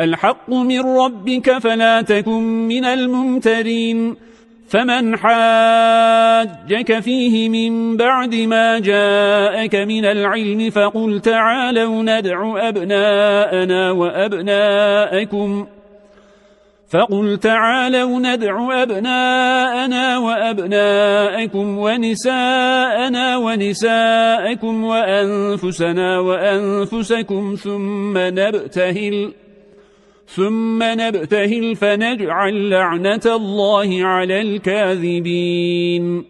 الحق من ربك فلا تكن من الممترين. فمن حاجك فيه من بعد ما جاءك من العلم فقل تعالوا ندع أبناءنا وأبناءكم. فقل تعالوا ندع أبناءنا وأبناءكم ونساءنا ونساءكم وأنفسنا وأنفسكم ثم نبتهل. ثم نبتهل فنجعل لعنة الله على الكاذبين